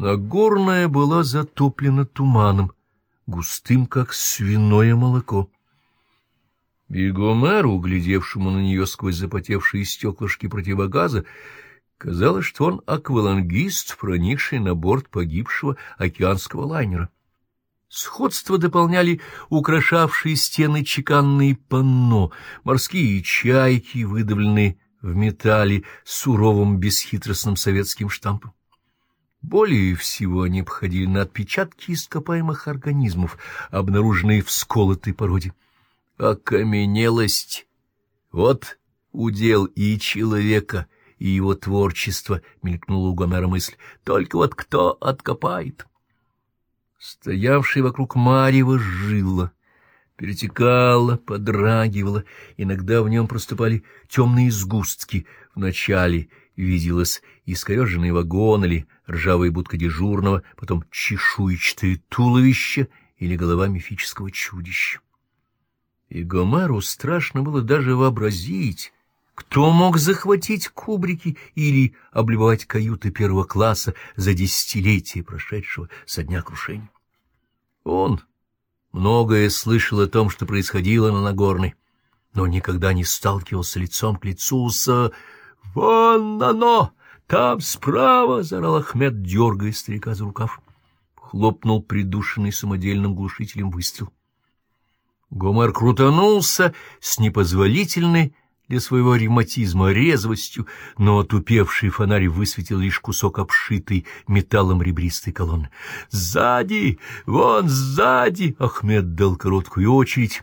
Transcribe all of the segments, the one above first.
Нагорная была затоплена туманом, густым, как свиное молоко. Бегомеру, глядевшему на нее сквозь запотевшие стеклышки противогаза, казалось, что он аквалангист, проникший на борт погибшего океанского лайнера. Сходство дополняли украшавшие стены чеканные панно, морские чайки, выдавленные в металле суровым бесхитростным советским штампом. Более всего они походили на отпечатки ископаемых организмов, обнаруженные в сколотой породе. Окаменелость — вот удел и человека, и его творчество, — мелькнула у Гомера мысль, — только вот кто откопает? Стоявший вокруг Марьева жило, перетекало, подрагивало, иногда в нем проступали темные сгустки. Вначале виделось искореженный вагон или ржавая будка дежурного, потом чешуйчатое туловище или голова мифического чудища. И Гомеру страшно было даже вообразить, кто мог захватить кубрики или облюбовать каюты первого класса за десятилетие прошедшего со дня крушения? Он многое слышал о том, что происходило на Нагорной, но никогда не сталкивался лицом к лицу с... «Вон оно! Там справа!» — заорал Ахмед, дергая старика за рукав. Хлопнул придушенный самодельным глушителем выстрел. Гомер крутанулся с непозволительной для своего ревматизма резвостью, но отупевший фонарь высветил лишь кусок обшитой металлом ребристой колонны. «Сзади! Вон сзади!» — Ахмед дал короткую очередь.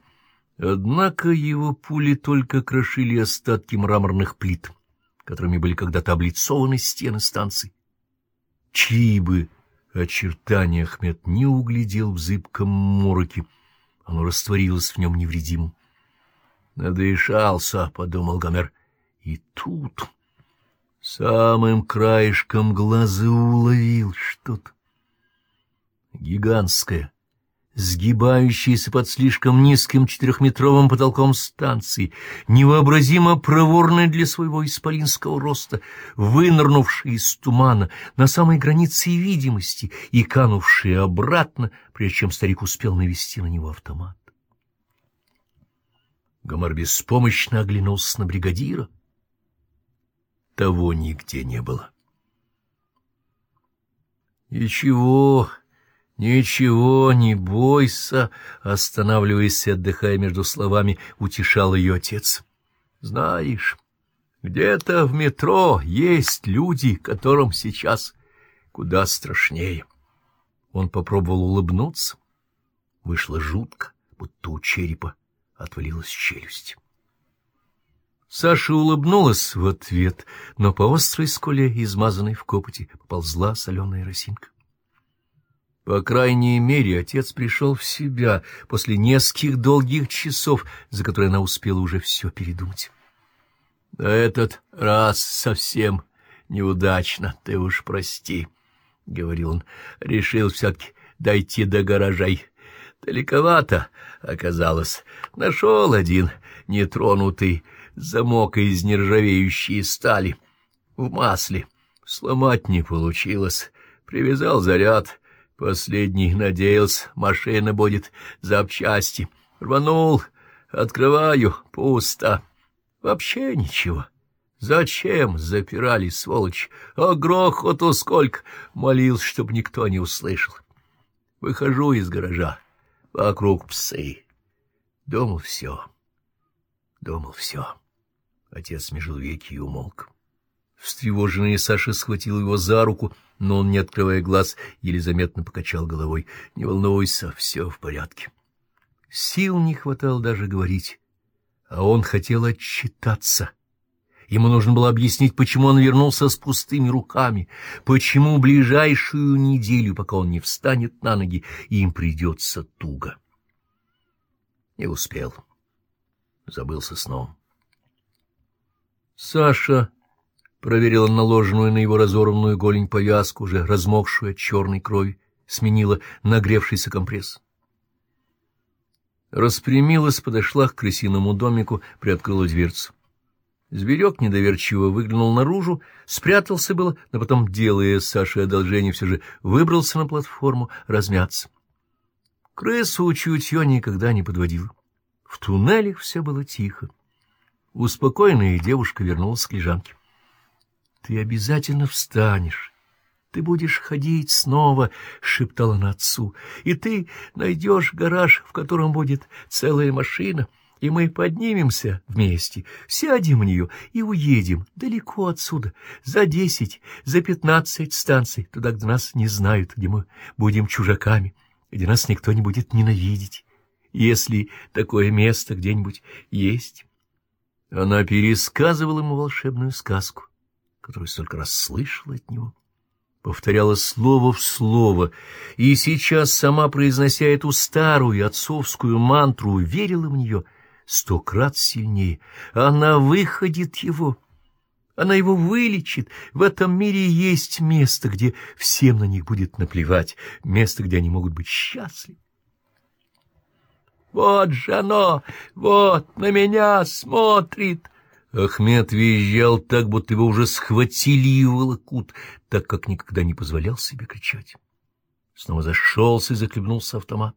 Однако его пули только крошили остатки мраморных плит, которыми были когда-то облицованы стены станции. Чьи бы очертания Ахмед не углядел в зыбком мороке, оно растворилось в нем невредимым. Надышался, — подумал Гомер. И тут самым краешком глаза уловил что-то. Гигантское, сгибающееся под слишком низким четырехметровым потолком станции, невообразимо проворное для своего исполинского роста, вынырнувшее из тумана на самой границе видимости и канувшее обратно, прежде чем старик успел навести на него автомат. Гомер беспомощно оглянулся на бригадира. Того нигде не было. «Ничего, ничего, не бойся», — останавливаясь и отдыхая между словами, утешал ее отец. «Знаешь, где-то в метро есть люди, которым сейчас куда страшнее». Он попробовал улыбнуться. Вышло жутко, будто у черепа отвалилась челюсть. Саша улыбнулась в ответ, но по острой скуле, измазанной в копоти, поползла соленая росинка. По крайней мере, отец пришел в себя после нескольких долгих часов, за которые она успела уже все передумать. — Этот раз совсем неудачно, ты уж прости, — говорил он. — Решил все-таки дойти до гаражей. Далековато оказалось. Нашел один нетронутый замок из нержавеющей стали. В масле. Сломать не получилось. Привязал заряд. Последний надеялся, машина будет запчасти. Рванул. Открываю. Пусто. Вообще ничего. Зачем запирали, сволочь? А грохоту сколько! Молился, чтоб никто не услышал. Выхожу из гаража. Вокруг псы. Думал все. Думал все. Отец межил веки и умолк. Встревоженный Саша схватил его за руку, но он, не открывая глаз, еле заметно покачал головой. — Не волнуйся, все в порядке. Сил не хватало даже говорить, а он хотел отчитаться. Ему нужно было объяснить, почему он вернулся с пустыми руками, почему ближайшую неделю, пока он не встанет на ноги, им придется туго. Не успел. Забылся сном. Саша проверила наложенную на его разорванную голень повязку, уже размокшую от черной крови, сменила нагревшийся компресс. Распрямилась, подошла к крысиному домику, приоткрыла дверцу. Зверек недоверчиво выглянул наружу, спрятался было, но потом, делая Саше одолжение, все же выбрался на платформу размяться. Крысу чутье никогда не подводил. В туннелях все было тихо. Успокоенная девушка вернулась к лежанке. — Ты обязательно встанешь. Ты будешь ходить снова, — шептала она отцу, — и ты найдешь гараж, в котором будет целая машина, и мы поднимемся вместе, сядем в нее и уедем далеко отсюда, за десять, за пятнадцать станций, туда, где нас не знают, где мы будем чужаками, где нас никто не будет ненавидеть, если такое место где-нибудь есть. Она пересказывала ему волшебную сказку, которую столько раз слышала от него. Повторяла слово в слово, и сейчас, сама произнося эту старую отцовскую мантру, верила в нее сто крат сильнее. Она выходит его, она его вылечит. В этом мире есть место, где всем на них будет наплевать, место, где они могут быть счастливы. Вот же оно! Вот на меня смотрит!» Ахмед визжал так, будто его уже схватили и волокут, так как никогда не позволял себе кричать. Снова зашелся и захлебнулся автомат.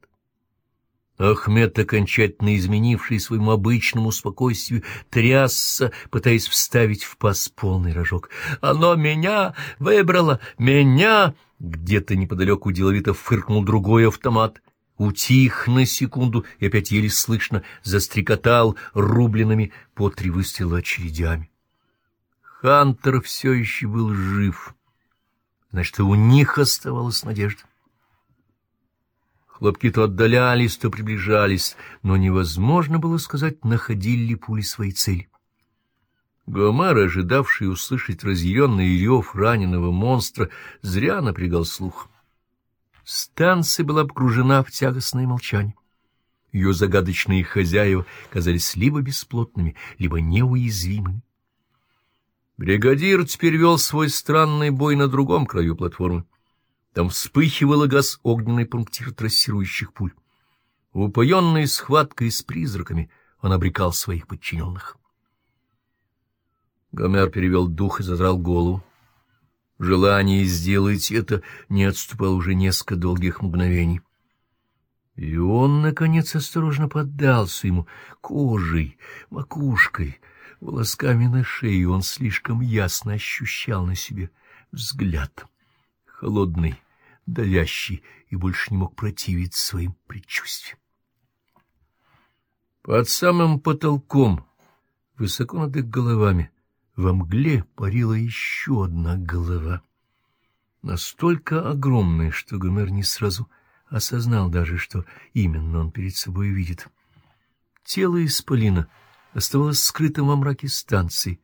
Ахмед, окончательно изменивший своему обычному спокойствию, трясся, пытаясь вставить в паз полный рожок. «Оно меня выбрало! Меня!» Где-то неподалеку деловито фыркнул другой автомат утих на секунду и опять еле слышно застрекотал рубленными по три выстрела очередями. Хантер все еще был жив. Значит, и у них оставалась надежда. Хлопки то отдалялись, то приближались, но невозможно было сказать, находили ли пули своей цели. Гомер, ожидавший услышать разъяренный рев раненого монстра, зря напрягал слух. Станция была погружена в тягостное молчание. Ее загадочные хозяева казались либо бесплотными, либо неуязвимыми. Бригадир теперь вел свой странный бой на другом краю платформы. Там вспыхивал газ огненный пунктир трассирующих пуль. Упоенный схваткой с призраками, он обрекал своих подчиненных. Гомер перевел дух и задрал голову. Желание сделать это не отступало уже несколько долгих мгновений. И он, наконец, осторожно поддался ему кожей, макушкой, волосками на шее. Он слишком ясно ощущал на себе взгляд, холодный, давящий, и больше не мог противиться своим предчувствиям. Под самым потолком, высоко над их головами, во мгле парила еще одна голова, настолько огромная, что Гомер не сразу осознал даже, что именно он перед собой видит. Тело исполина оставалось скрытым во мраке станции,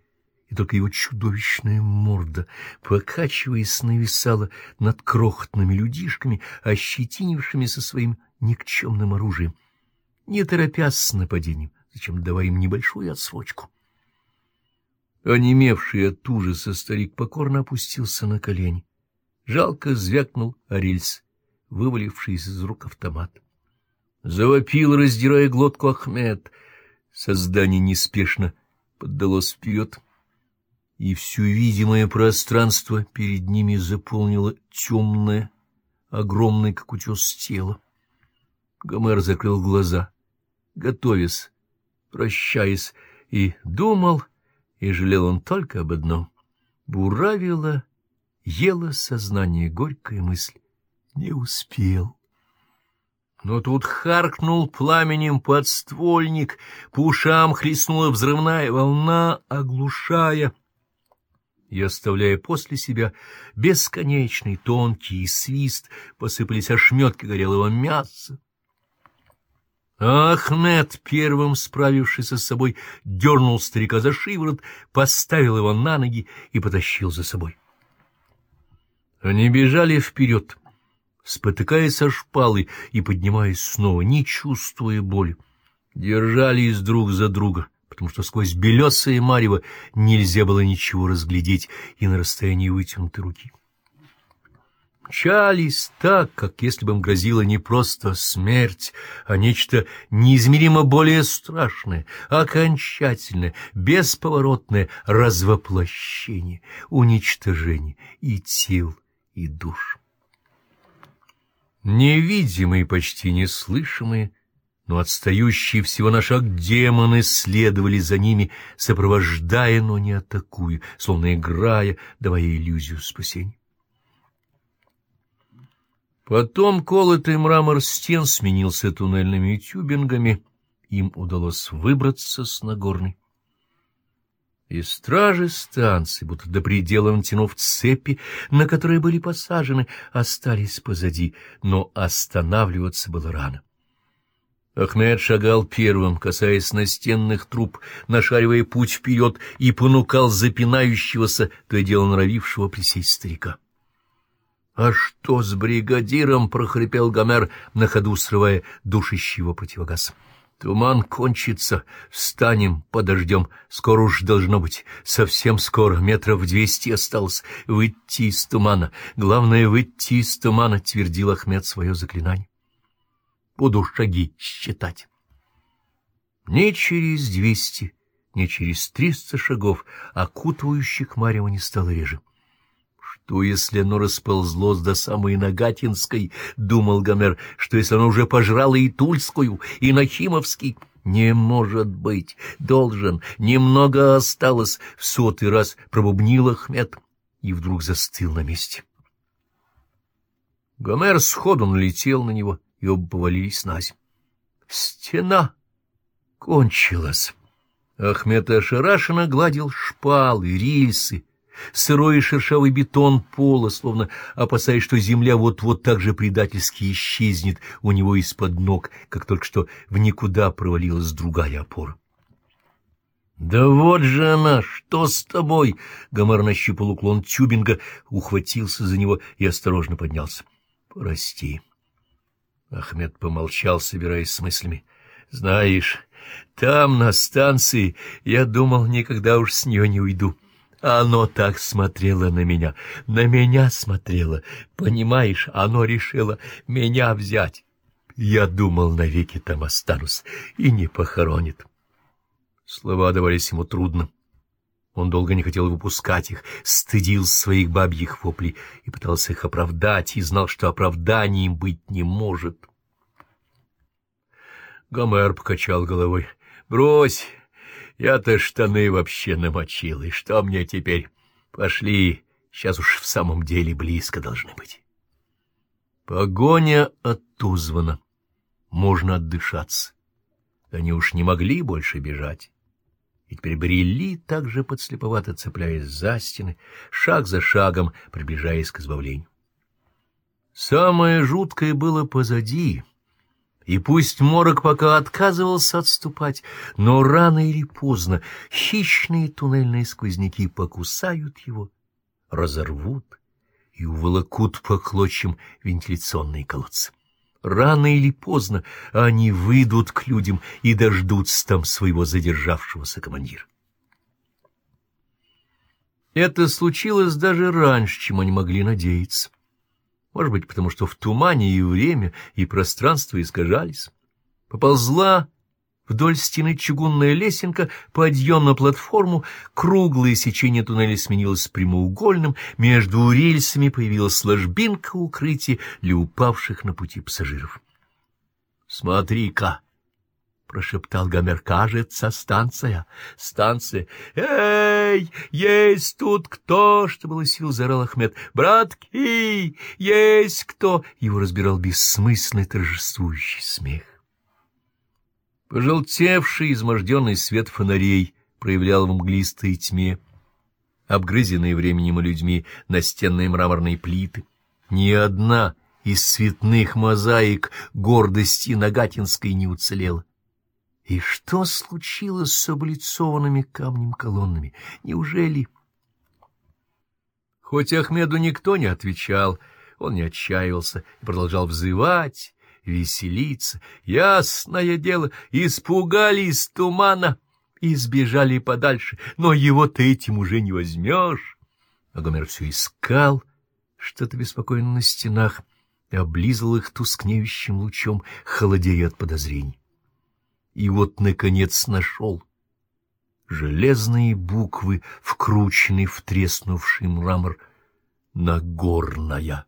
и только его чудовищная морда, покачиваясь, нависала над крохотными людишками, ощетинившимися своим никчемным оружием, не торопясь с нападением, зачем давая им небольшую отсрочку. Онемевший от ужаса старик покорно опустился на колени. Жалко звякнул рельс, вывалившийся из рук автомат. Завопил, раздирая глотку Ахмед. Создание неспешно поддалось вперед, и все видимое пространство перед ними заполнило темное, огромное, как утес, тело. Гомер закрыл глаза, готовясь, прощаясь, и думал и жалел он только об одном. Буравила, ела сознание горькая мысль. Не успел. Но тут харкнул пламенем подствольник, по ушам хлестнула взрывная волна, оглушая и оставляя после себя бесконечный тонкий свист, посыпались ошметки горелого мяса. Ахмед, первым справившийся с собой, дернул старика за шиворот, поставил его на ноги и потащил за собой. Они бежали вперед, спотыкаясь о шпалы и поднимаясь снова, не чувствуя боли. Держались друг за друга, потому что сквозь белесое марево нельзя было ничего разглядеть и на расстоянии вытянутой руки. Мчались так, как если бы им грозила не просто смерть, а нечто неизмеримо более страшное, окончательное, бесповоротное развоплощение, уничтожение и тел, и душ. Невидимые, почти неслышимые, но отстающие всего на шаг демоны следовали за ними, сопровождая, но не атакуя, словно играя, давая иллюзию спасения. Потом колотый мрамор стен сменился туннельными тюбингами, им удалось выбраться с Нагорной. И стражи станции, будто до предела натянув цепи, на которые были посажены, остались позади, но останавливаться было рано. Ахмед шагал первым, касаясь настенных труб, нашаривая путь вперед и понукал запинающегося, то и дело норовившего присесть старика. — А что с бригадиром? — прохрипел Гомер, на ходу срывая душащего противогаз. — Туман кончится. Встанем, подождем. Скоро уж должно быть. Совсем скоро. Метров двести осталось. Выйти из тумана. Главное — выйти из тумана, — твердил Ахмед свое заклинание буду шаги считать. Ни через двести, ни через триста шагов окутывающих Марева не стало реже. Что, если оно расползлось до самой Нагатинской, — думал Гомер, — что, если оно уже пожрало и Тульскую, и Нахимовский? Не может быть, должен, немного осталось, — в сотый раз пробубнил Ахмед и вдруг застыл на месте. Гомер сходу налетел на него — и оба повалились на землю. Стена кончилась. Ахмед ошарашенно гладил шпалы, рельсы, сырой и шершавый бетон пола, словно опасаясь, что земля вот-вот так же предательски исчезнет у него из-под ног, как только что в никуда провалилась другая опора. — Да вот же она! Что с тобой? — Гомер нащупал уклон тюбинга, ухватился за него и осторожно поднялся. — Прости. Ахмед помолчал, собираясь с мыслями. — Знаешь, там, на станции, я думал, никогда уж с нее не уйду. Оно так смотрело на меня, на меня смотрело. Понимаешь, оно решило меня взять. Я думал, навеки там останусь и не похоронит. Слова давались ему трудно. Он долго не хотел выпускать их, стыдил своих бабьих воплей и пытался их оправдать, и знал, что оправданием быть не может. Гомер покачал головой. — Брось, я-то штаны вообще намочил, и что мне теперь? Пошли, сейчас уж в самом деле близко должны быть. Погоня оттузвана. Можно отдышаться. Они уж не могли больше бежать и теперь брели, так же подслеповато цепляясь за стены, шаг за шагом приближаясь к избавлению. Самое жуткое было позади, и пусть морок пока отказывался отступать, но рано или поздно хищные туннельные сквозняки покусают его, разорвут и уволокут по клочьям вентиляционные колодцы. Рано или поздно они выйдут к людям и дождутся там своего задержавшегося командира. Это случилось даже раньше, чем они могли надеяться. Может быть, потому что в тумане и время, и пространство искажались. Поползла Вдоль стены чугунная лесенка, подъем на платформу, круглое сечение туннеля сменилось прямоугольным, между рельсами появилась ложбинка укрытия для упавших на пути пассажиров. — Смотри-ка! — прошептал Гомер. — Кажется, станция. Станция. — Эй, есть тут кто? — что было сил, заорал Ахмед. — Братки, есть кто? Его разбирал бессмысленный торжествующий смех. Пожелтевший, изможденный свет фонарей проявлял в мглистой тьме, обгрызенные временем и людьми настенные мраморные плиты. Ни одна из цветных мозаик гордости Нагатинской не уцелела. И что случилось с облицованными камнем колоннами? Неужели... Хоть Ахмеду никто не отвечал, он не отчаивался и продолжал взывать, веселиться. Ясное дело, испугались тумана и сбежали подальше, но его ты этим уже не возьмешь. А Гомер все искал что-то беспокойно на стенах и облизал их тускнеющим лучом, холодея от подозрений. И вот, наконец, нашел. Железные буквы, вкрученные в треснувший мрамор, Нагорная.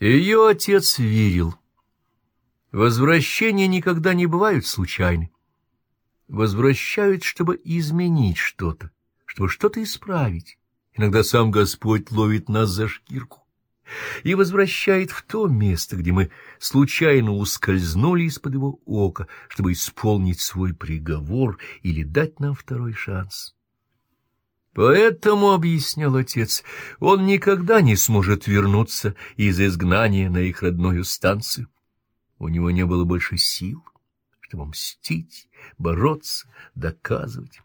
Ее отец верил. Возвращения никогда не бывают случайны. Возвращают, чтобы изменить что-то, чтобы что-то исправить. Иногда сам Господь ловит нас за шкирку и возвращает в то место, где мы случайно ускользнули из-под его ока, чтобы исполнить свой приговор или дать нам второй шанс. Поэтому, — объяснял отец, — он никогда не сможет вернуться из изгнания на их родную станцию. У него не было больше сил, чтобы мстить, бороться, доказывать.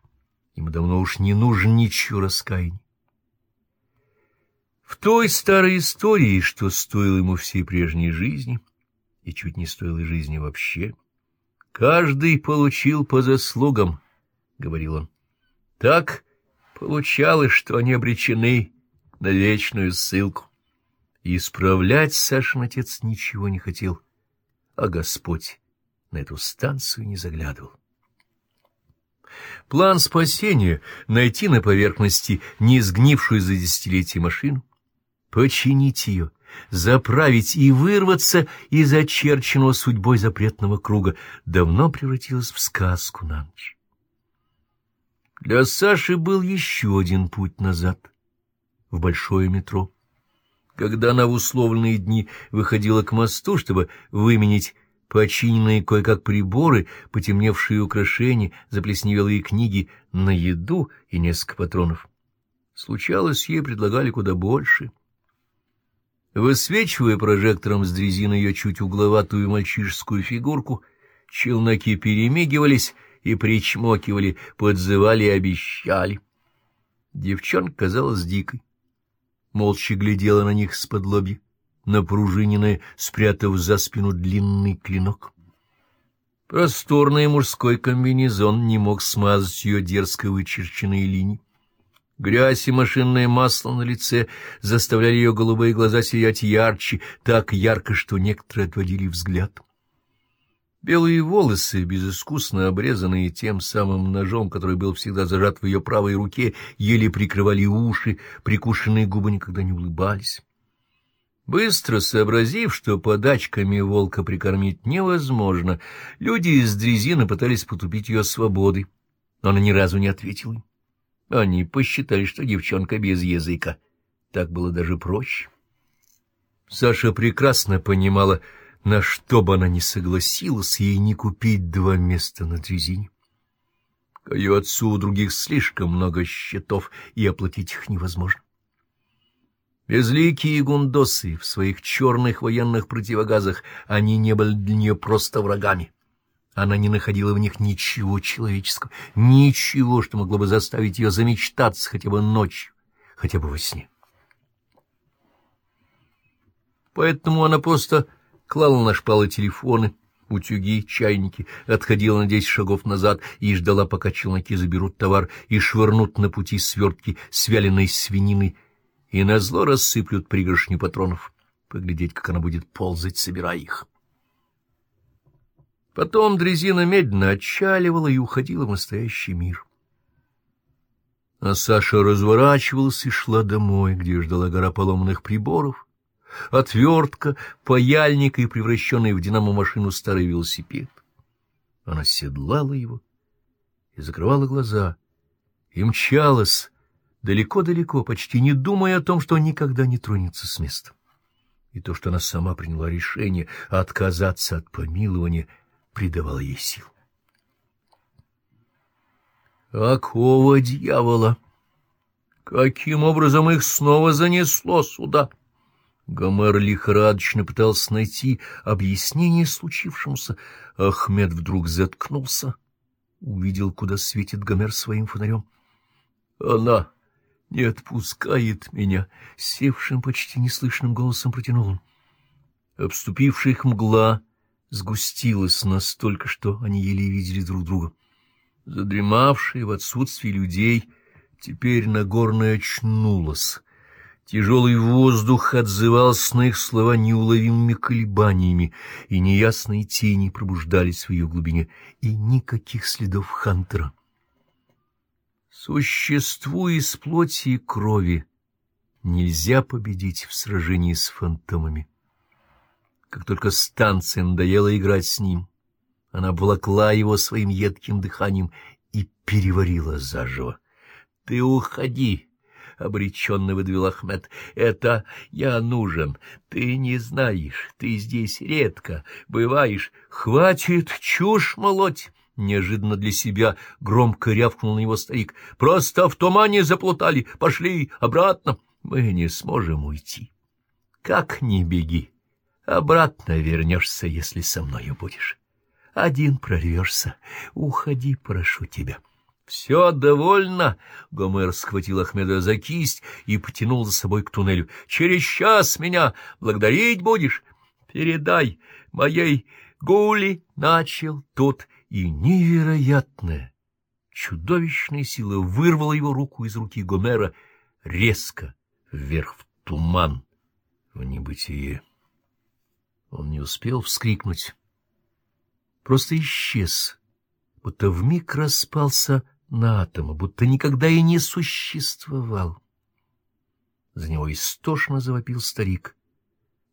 Ему давно уж не нужен ничего раскаяния. В той старой истории, что стоило ему всей прежней жизни, и чуть не стоило жизни вообще, каждый получил по заслугам, — говорил он. Так получалось, что они обречены на вечную ссылку. Исправлять Сашин отец ничего не хотел, а Господь на эту станцию не заглядывал. План спасения — найти на поверхности не сгнившую за десятилетия машину, починить ее, заправить и вырваться из очерченного судьбой запретного круга, давно превратилась в сказку на ночь. Для Саши был еще один путь назад, в большое метро. Когда она в условленные дни выходила к мосту, чтобы выменить починенные кое-как приборы, потемневшие украшения, заплесневелые книги на еду и несколько патронов. Случалось, ей предлагали куда больше — Высвечивая прожектором с дрезины ее чуть угловатую мальчишескую фигурку, челноки перемигивались и причмокивали, подзывали и обещали. Девчонка казалась дикой. Молча глядела на них с-под лобья, напружиненная, спрятав за спину длинный клинок. Просторный мужской комбинезон не мог смазать ее дерзко вычерченные линии. Грязь и машинное масло на лице заставляли ее голубые глаза сиять ярче, так ярко, что некоторые отводили взгляд. Белые волосы, безыскусно обрезанные тем самым ножом, который был всегда зажат в ее правой руке, еле прикрывали уши, прикушенные губы никогда не улыбались. Быстро сообразив, что подачками волка прикормить невозможно, люди из дрезины пытались потупить ее свободы, но она ни разу не ответила им. Они посчитали, что девчонка без языка. Так было даже проще. Саша прекрасно понимала, на что бы она ни согласилась, ей не купить два места на дрезине. К ее отцу у других слишком много счетов, и оплатить их невозможно. Безликие гундосы в своих черных военных противогазах, они не были для нее просто врагами. Она не находила в них ничего человеческого, ничего, что могло бы заставить ее замечтаться хотя бы ночью, хотя бы во сне. Поэтому она просто клала на шпалы телефоны, утюги, чайники, отходила на десять шагов назад и ждала, пока челноки заберут товар и швырнут на пути свертки с вяленой свинины, и назло рассыплют пригоршню патронов, поглядеть, как она будет ползать, собирая их. Потом дрезина медленно отчаливала и уходила в настоящий мир. А Саша разворачивалась и шла домой, где ждала гора поломанных приборов, отвертка, паяльник и превращенный в динамо-машину старый велосипед. Она седлала его и закрывала глаза, и мчалась далеко-далеко, почти не думая о том, что никогда не тронется с места. И то, что она сама приняла решение отказаться от помилования — придавало ей сил. Какого дьявола? Каким образом их снова занесло сюда? Гомер лихорадочно пытался найти объяснение случившемуся. Ахмед вдруг заткнулся, увидел, куда светит Гомер своим фонарем. Она не отпускает меня, севшим почти неслышным голосом протянул он. Обступившая их мгла сгустилась настолько, что они еле видели друг друга. Задремавшие в отсутствии людей Теперь Нагорная очнулась. Тяжелый воздух отзывался на их слова неуловимыми колебаниями, и неясные тени пробуждались в ее глубине, и никаких следов Хантера. Существу из плоти и крови нельзя победить в сражении с фантомами. Как только станция надоела играть с ним, она обволокла его своим едким дыханием и переварила заживо. — Ты уходи! — обреченно выдавил Ахмед. — Это я нужен. Ты не знаешь. Ты здесь редко бываешь. Хватит чушь молоть! Неожиданно для себя громко рявкнул на него старик. — Просто в тумане заплутали. Пошли обратно. Мы не сможем уйти. Как ни беги. Обратно вернешься, если со мною будешь. Один прорвешься. Уходи, прошу тебя. — Все довольно. Гомер схватил Ахмеда за кисть и потянул за собой к туннелю. — Через час меня благодарить будешь. Передай моей гули, — начал тот, и невероятная, чудовищная сила вырвала его руку из руки Гомера резко вверх в туман, в небытие. Он не успел вскрикнуть. Просто исчез, будто вмиг распался на атомы, будто никогда и не существовал. За него истошно завопил старик,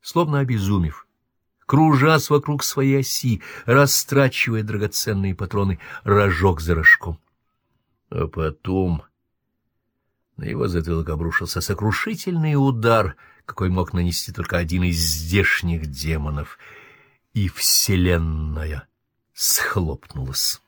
словно обезумев, кружась вокруг своей оси, растрачивая драгоценные патроны рожок за рожком. А потом на его затылок обрушился сокрушительный удар — какой мог нанести только один из здешних демонов, и вселенная схлопнулась.